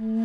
Mm-hmm.